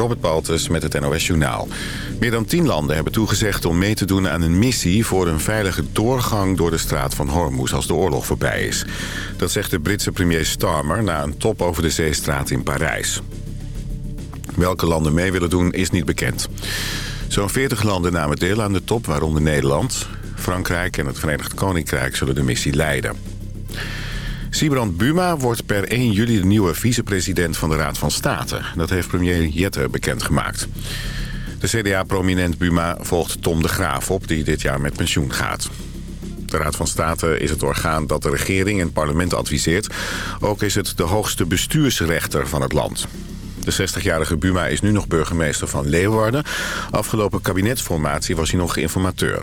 Robert Baltus met het NOS Journaal. Meer dan tien landen hebben toegezegd om mee te doen aan een missie... voor een veilige doorgang door de straat van Hormuz als de oorlog voorbij is. Dat zegt de Britse premier Starmer na een top over de zeestraat in Parijs. Welke landen mee willen doen is niet bekend. Zo'n 40 landen namen deel aan de top, waaronder Nederland. Frankrijk en het Verenigd Koninkrijk zullen de missie leiden. Sibrand Buma wordt per 1 juli de nieuwe vicepresident van de Raad van State. Dat heeft premier Jette bekendgemaakt. De CDA-prominent Buma volgt Tom de Graaf op, die dit jaar met pensioen gaat. De Raad van State is het orgaan dat de regering en het parlement adviseert. Ook is het de hoogste bestuursrechter van het land. De 60-jarige Buma is nu nog burgemeester van Leeuwarden. Afgelopen kabinetsformatie was hij nog informateur.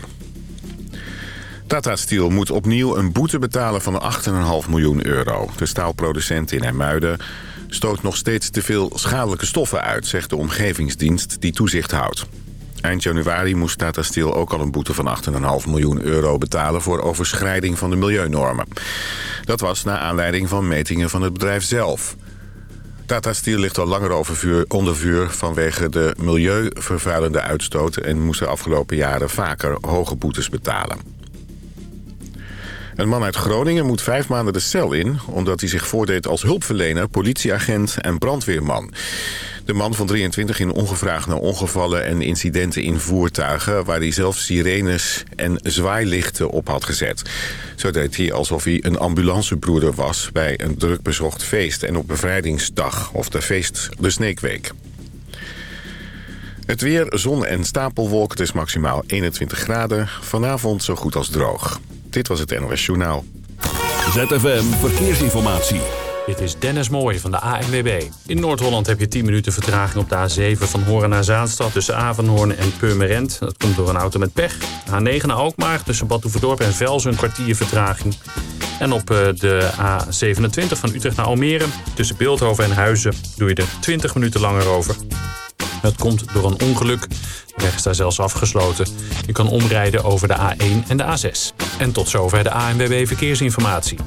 Tata Steel moet opnieuw een boete betalen van 8,5 miljoen euro. De staalproducent in Hermuiden stoot nog steeds te veel schadelijke stoffen uit... zegt de omgevingsdienst die toezicht houdt. Eind januari moest Tata Steel ook al een boete van 8,5 miljoen euro betalen... voor overschrijding van de milieunormen. Dat was na aanleiding van metingen van het bedrijf zelf. Tata Steel ligt al langer over vuur, onder vuur vanwege de milieuvervuilende uitstoot... en moest de afgelopen jaren vaker hoge boetes betalen. Een man uit Groningen moet vijf maanden de cel in... omdat hij zich voordeed als hulpverlener, politieagent en brandweerman. De man van 23 in ongevraagd naar ongevallen en incidenten in voertuigen... waar hij zelf sirenes en zwaailichten op had gezet. Zo deed hij alsof hij een ambulancebroeder was... bij een drukbezocht feest en op bevrijdingsdag of de feest de Sneekweek. Het weer, zon en stapelwolk, het is maximaal 21 graden. Vanavond zo goed als droog. Dit was het NOS Journaal. ZFM Verkeersinformatie. Dit is Dennis Mooij van de ANWB. In Noord-Holland heb je 10 minuten vertraging op de A7 van Horen naar Zaanstad... tussen Avanhoorn en Purmerend. Dat komt door een auto met pech. A9 naar Alkmaar tussen Bad en Velzen een kwartier vertraging. En op eh, de A27 van Utrecht naar Almere tussen Beeldhoven en Huizen... doe je er 20 minuten langer over. Dat komt door een ongeluk. De weg is zelfs afgesloten. Je kan omrijden over de A1 en de A6. En tot zover de ANWB Verkeersinformatie.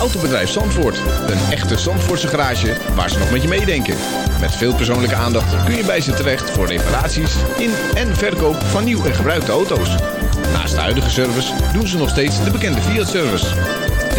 Autobedrijf Zandvoort. Een echte Zandvoortse garage waar ze nog met je meedenken. Met veel persoonlijke aandacht kun je bij ze terecht voor reparaties in en verkoop van nieuw en gebruikte auto's. Naast de huidige service doen ze nog steeds de bekende Fiat-service.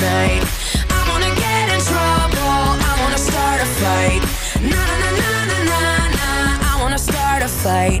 Tonight. I wanna get in trouble. I wanna start a fight. Na na na na na na na. I wanna start a fight.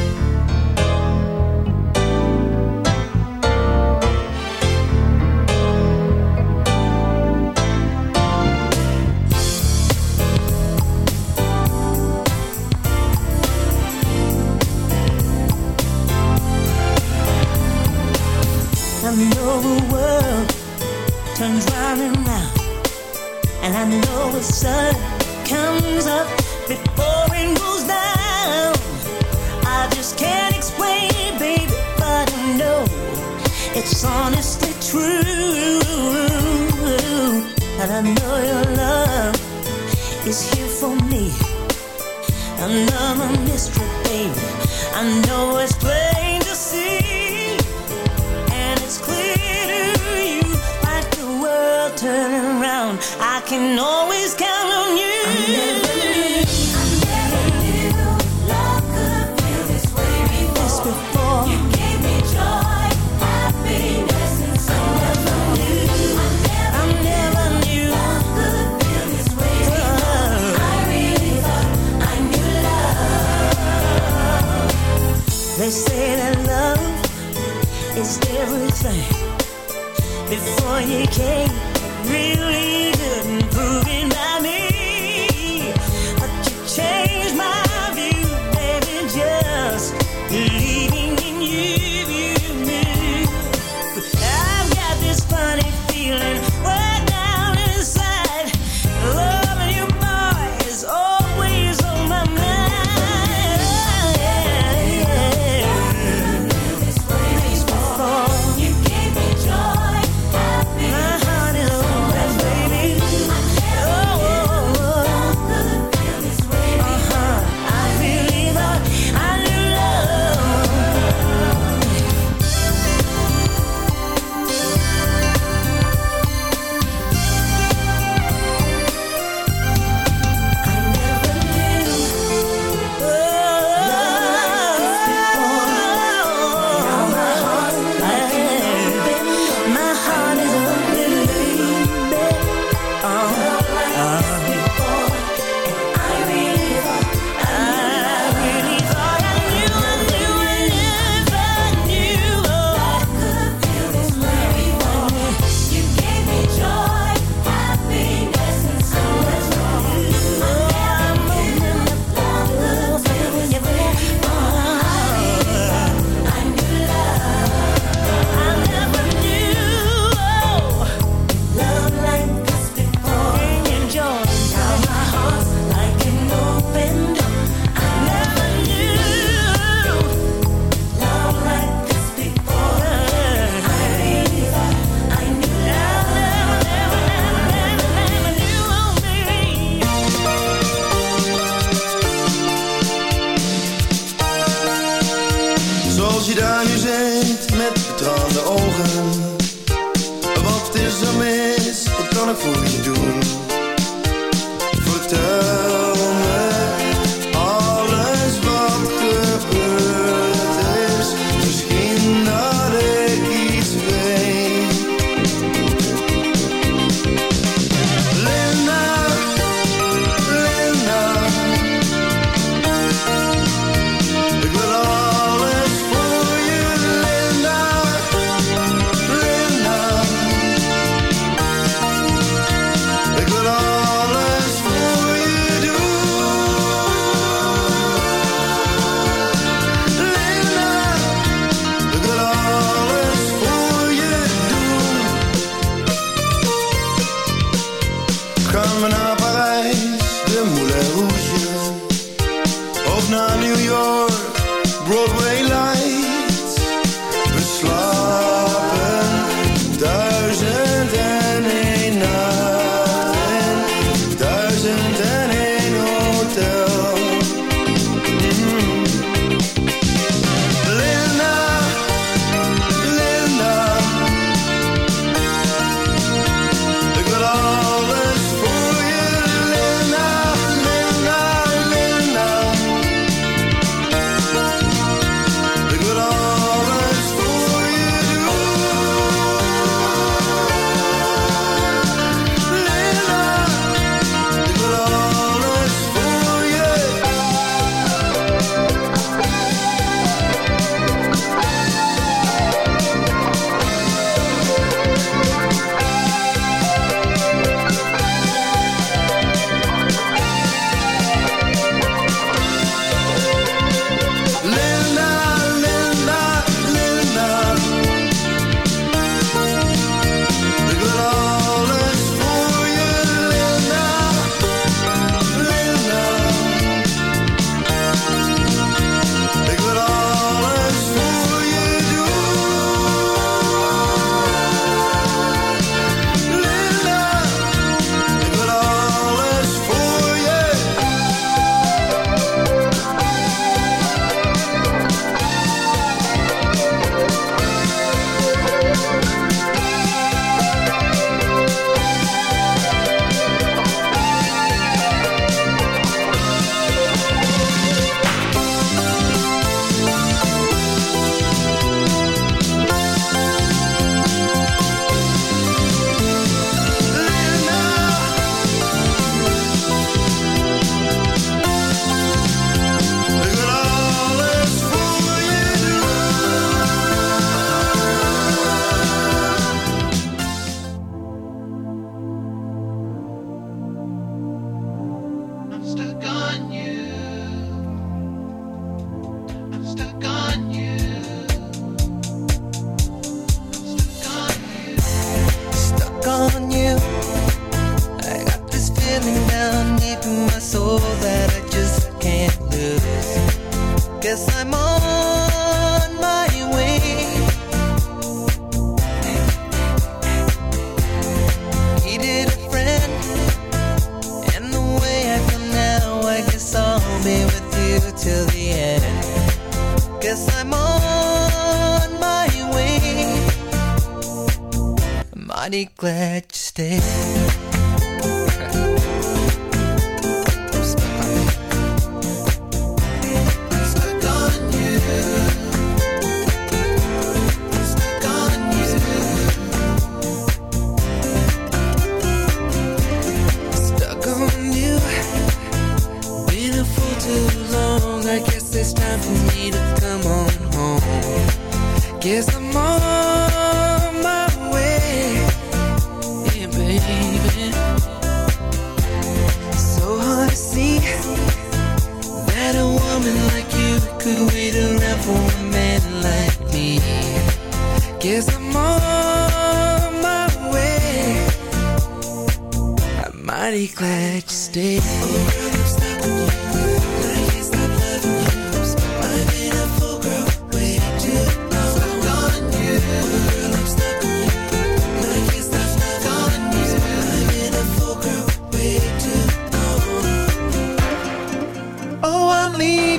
is here for me. Another mystery, baby. I know it's plain to see, and it's clear to you, like the world turning round, I can always. Before you came, really?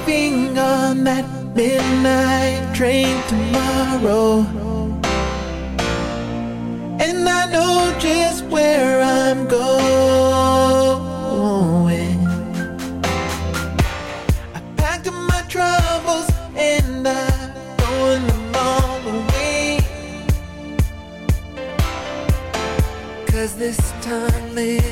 leaving on that midnight train tomorrow. And I know just where I'm going. I packed up my troubles and I'm throwing them all away. Cause this time lives.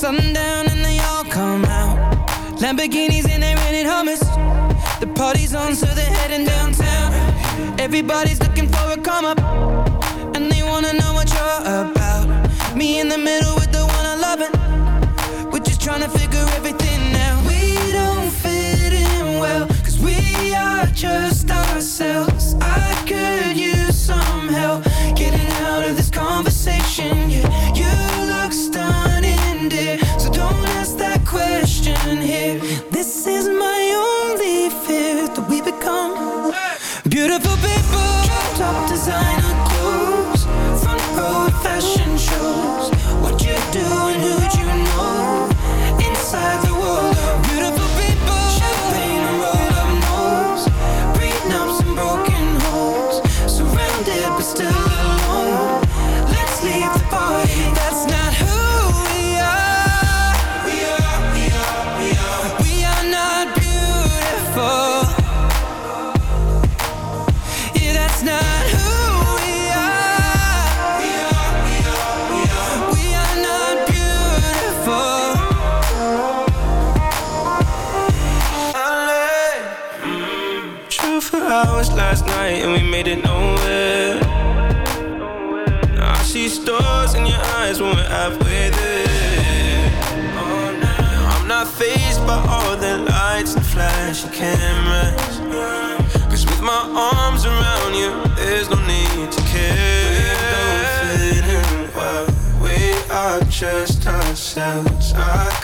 sundown and they all come out. Lamborghinis and they're rented Hummers. The party's on, so they're heading downtown. Everybody's looking for a come up, and they wanna know what you're about. Me in the middle with the one I love, it. we're just trying to figure everything out. We don't fit in well, cause we are just ourselves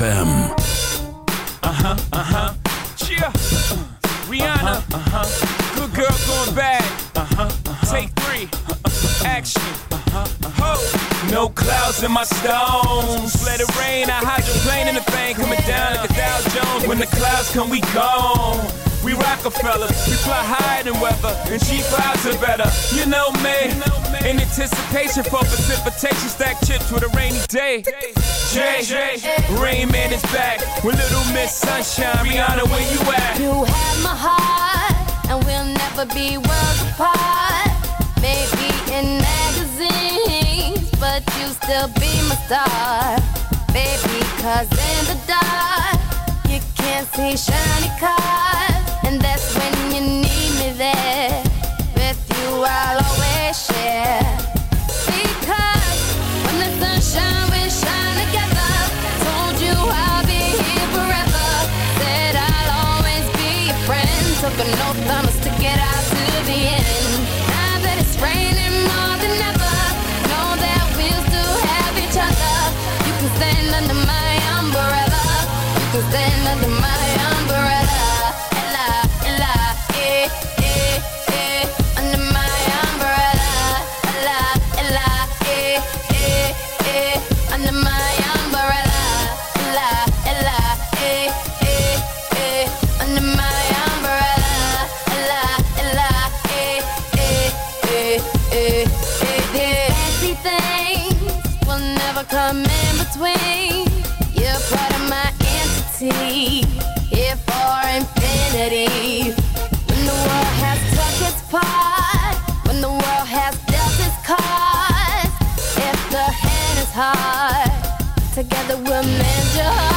FM. Uh huh, uh huh. Rihanna. Uh huh. Uh -huh. Good girl going bad. Uh huh. Uh -huh. Take three. Uh-huh, uh-huh. Action. Uh-huh. uh-huh. No clouds in my stones. Let it rain. I hide your plane in the thing. Coming down like a Dow Jones. When the clouds come, we gone. We Rockefellers. We fly higher than weather. And cheap clouds are better. You know me. You know me. In anticipation for precipitation, stack chips with a rainy day. Jay, Rain Man is back with Little Miss Sunshine. Rihanna, where you at? You have my heart, and we'll never be worlds apart. Maybe in magazines, but you still be my star. Baby, cause in the dark, you can't see shiny cars. command your heart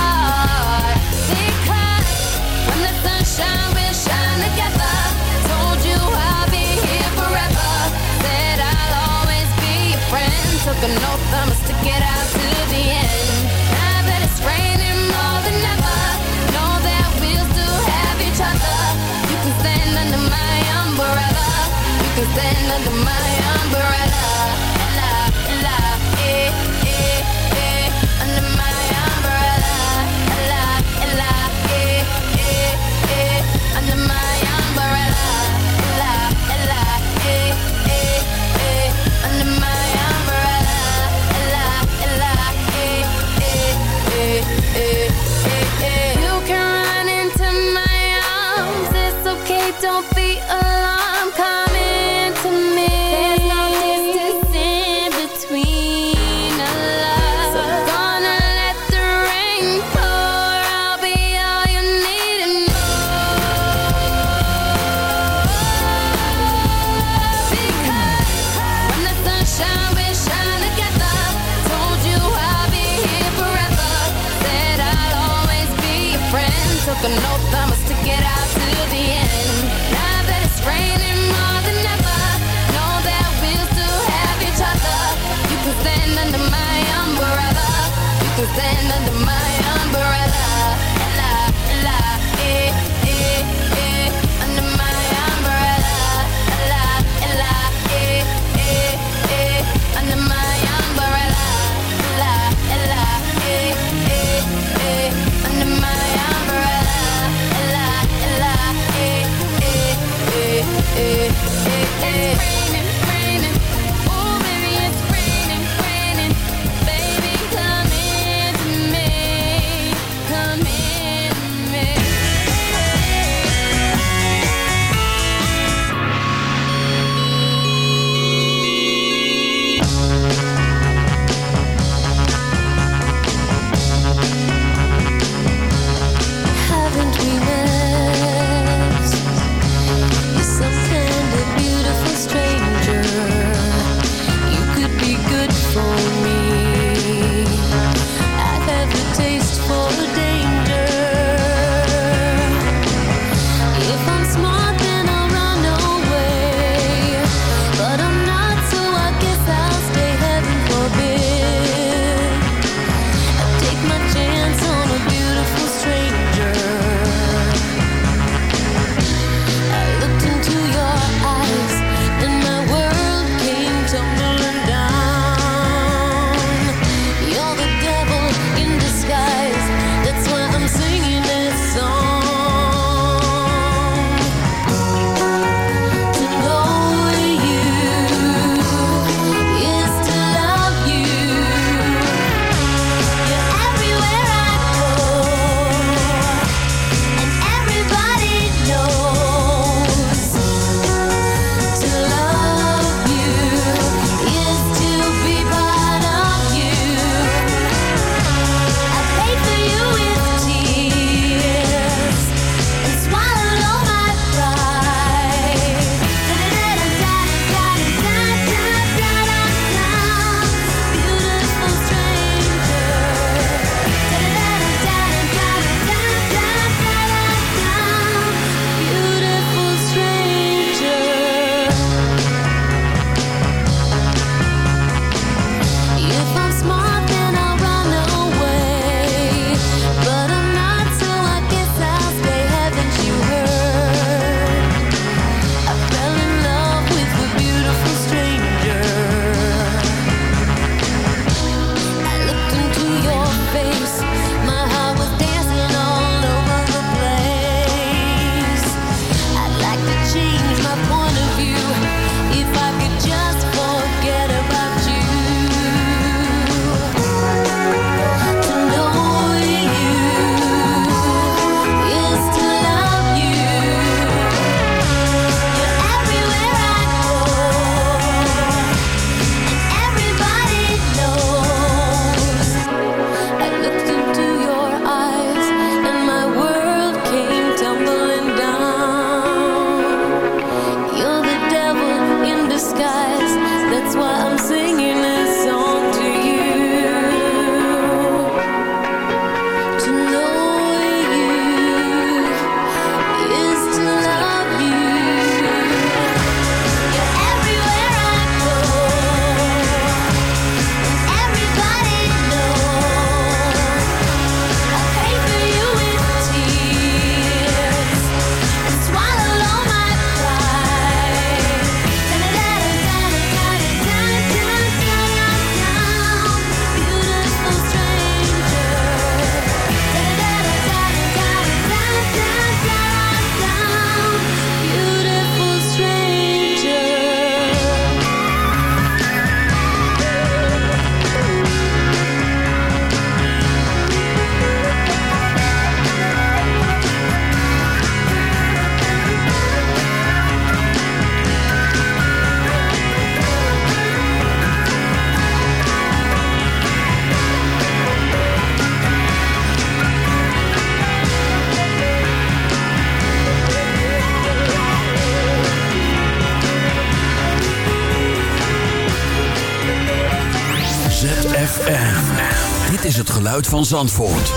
geluid van Zandvoort.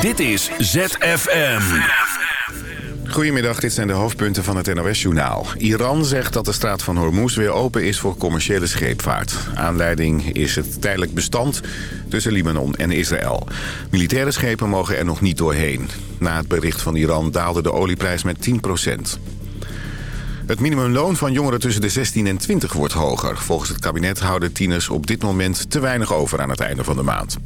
Dit is ZFM. Goedemiddag, dit zijn de hoofdpunten van het NOS-journaal. Iran zegt dat de straat van Hormuz weer open is voor commerciële scheepvaart. Aanleiding is het tijdelijk bestand tussen Libanon en Israël. Militaire schepen mogen er nog niet doorheen. Na het bericht van Iran daalde de olieprijs met 10 het minimumloon van jongeren tussen de 16 en 20 wordt hoger. Volgens het kabinet houden tieners op dit moment te weinig over aan het einde van de maand.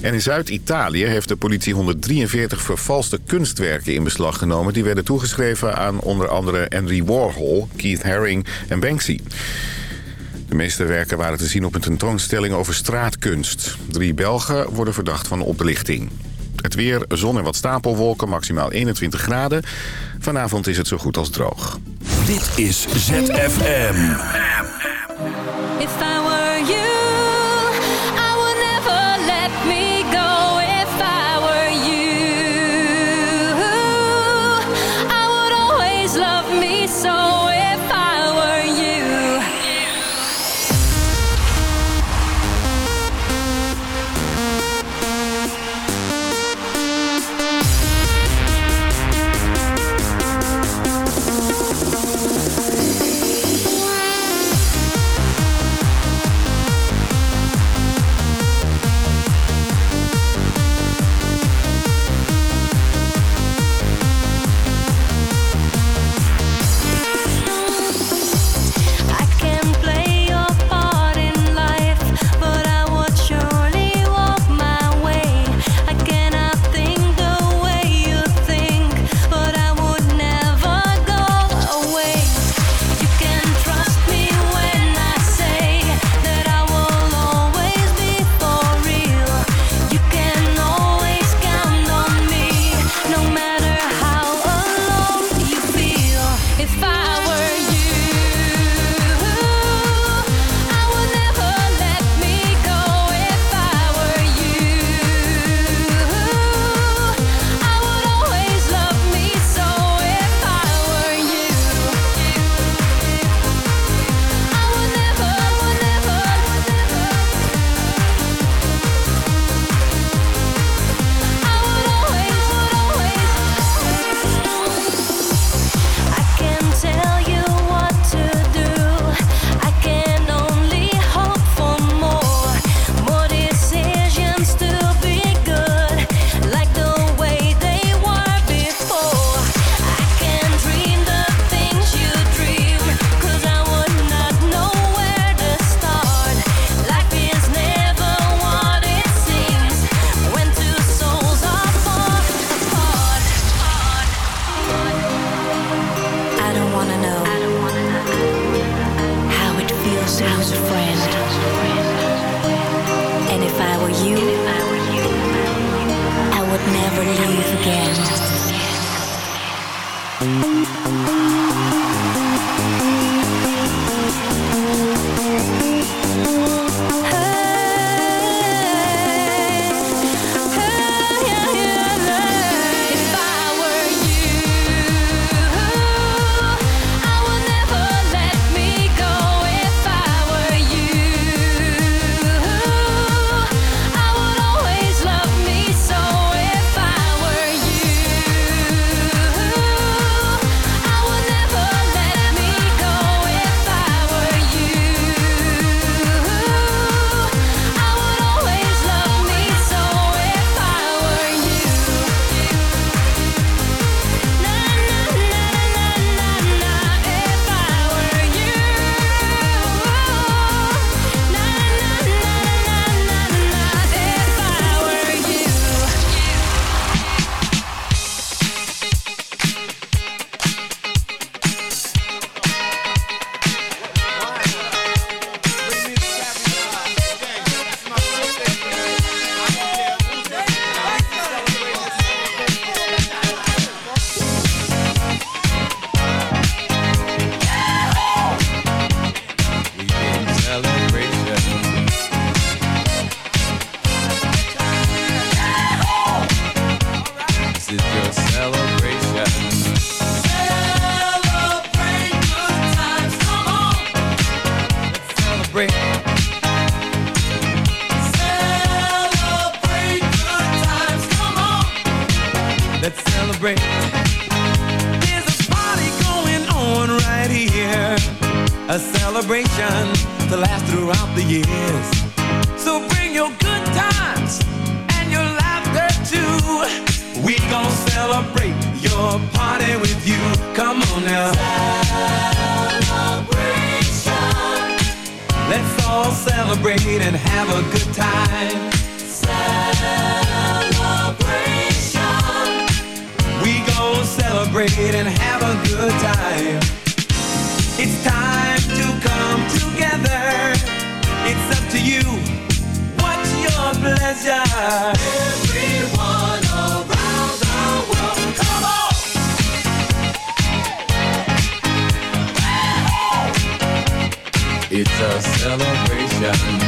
En in Zuid-Italië heeft de politie 143 vervalste kunstwerken in beslag genomen... die werden toegeschreven aan onder andere Andy Warhol, Keith Haring en Banksy. De meeste werken waren te zien op een tentoonstelling over straatkunst. Drie Belgen worden verdacht van oplichting. Het weer, zon en wat stapelwolken, maximaal 21 graden. Vanavond is het zo goed als droog. Dit is ZFM. To you. What's your pleasure? Everyone around the world, come on! It's a celebration.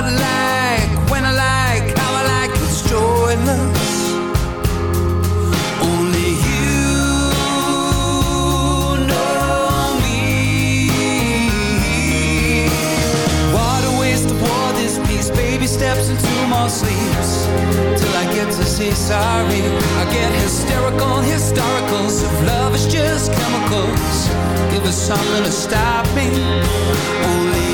What I like, when I like, how I like, it's joyless. Only you know me. What a waste of war this piece. Baby steps into more sleeps till I get to say sorry. I get hysterical, historicals. If love is just chemicals, give us something to stop me. Only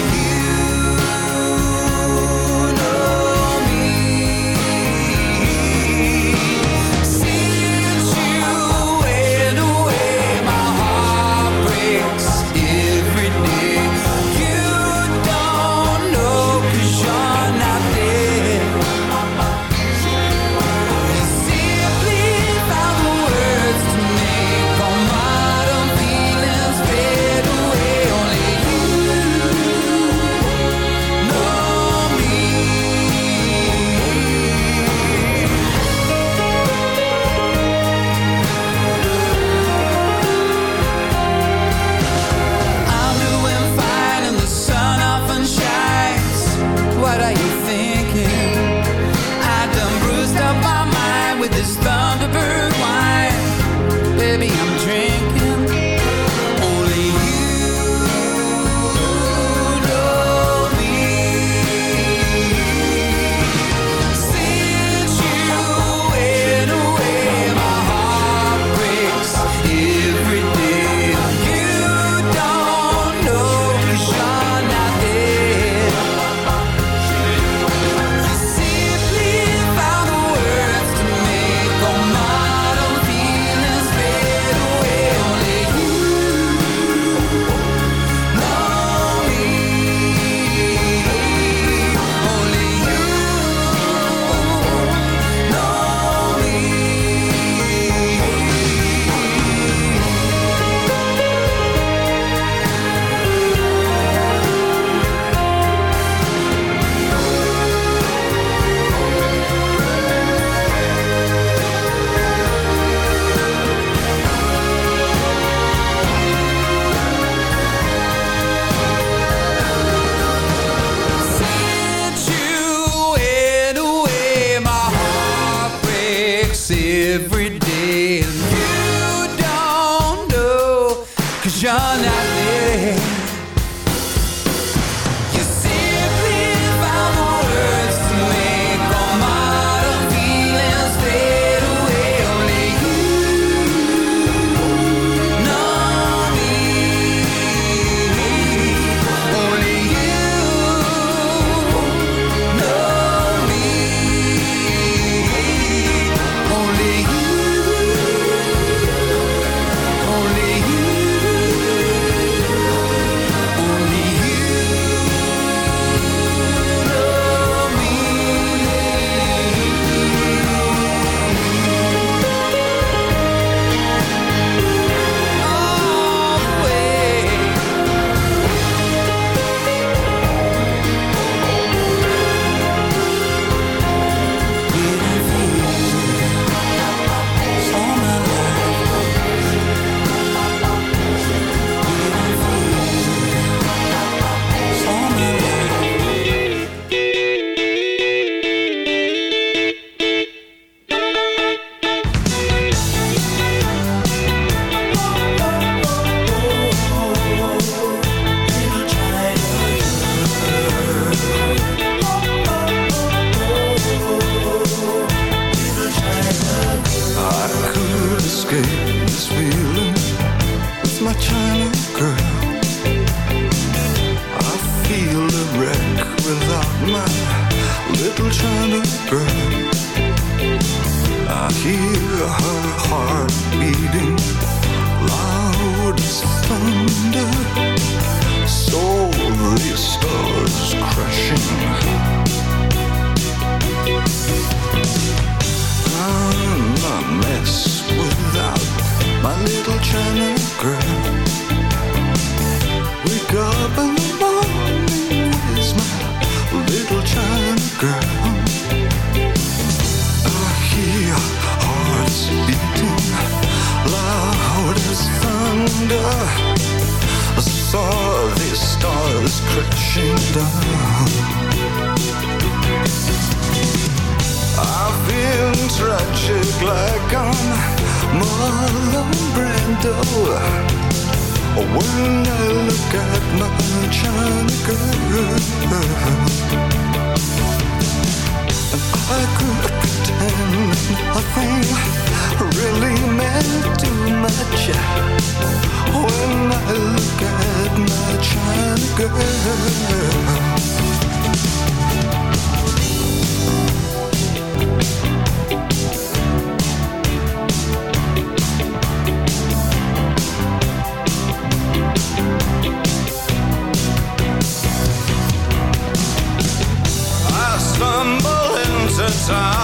thunder. I saw the stars crashing down. I've been tragic like I'm Marlon Brando. When I look at my China girl, I could pretend nothing really meant too much. When I look at my China girl. I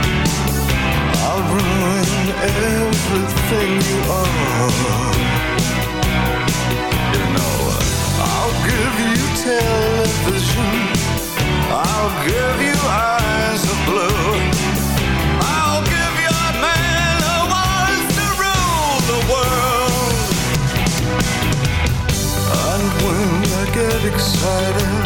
Ruin everything you are. You know, I'll give you television. I'll give you eyes of blue. I'll give you a man who wants to rule the world. And when I get excited,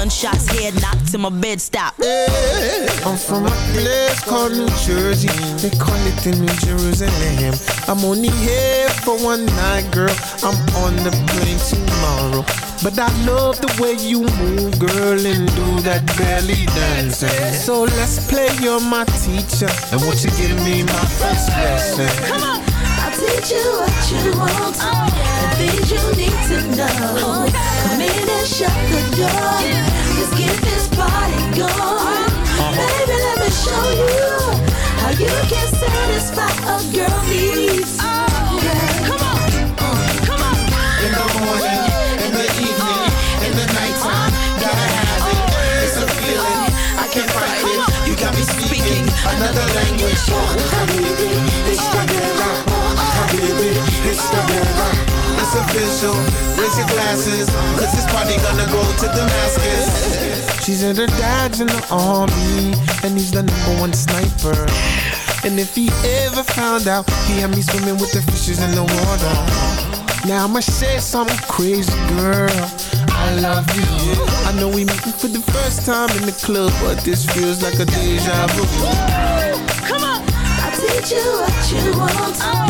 gunshots, head knocked till my bed stop. I'm from a place called New Jersey. They call it the New Jerusalem. I'm only here for one night, girl. I'm on the plane tomorrow. But I love the way you move, girl, and do that belly dancing. So let's play, you're my teacher. And won't you give me my first lesson? Come on. I'll teach you what you want oh. and things you need to know. Come in and shut the door. Let's get this party going. Baby, let me show you how you can satisfy a girl needs. Oh, come on. Come on. In the morning, in the evening, in the nighttime, gotta have it. It's a feeling, I can't fight it. You got me speaking another language. Habibi, oh. it's the guerra. Habibi, it's official, raise your glasses, cause this party gonna go to Damascus. She's in her dad's in the army, and he's the number one sniper. And if he ever found out, he had me swimming with the fishes in the water. Now I'ma say something crazy, girl. I love you. I know we meeting for the first time in the club, but this feels like a deja vu. Come on. I'll teach you what you want things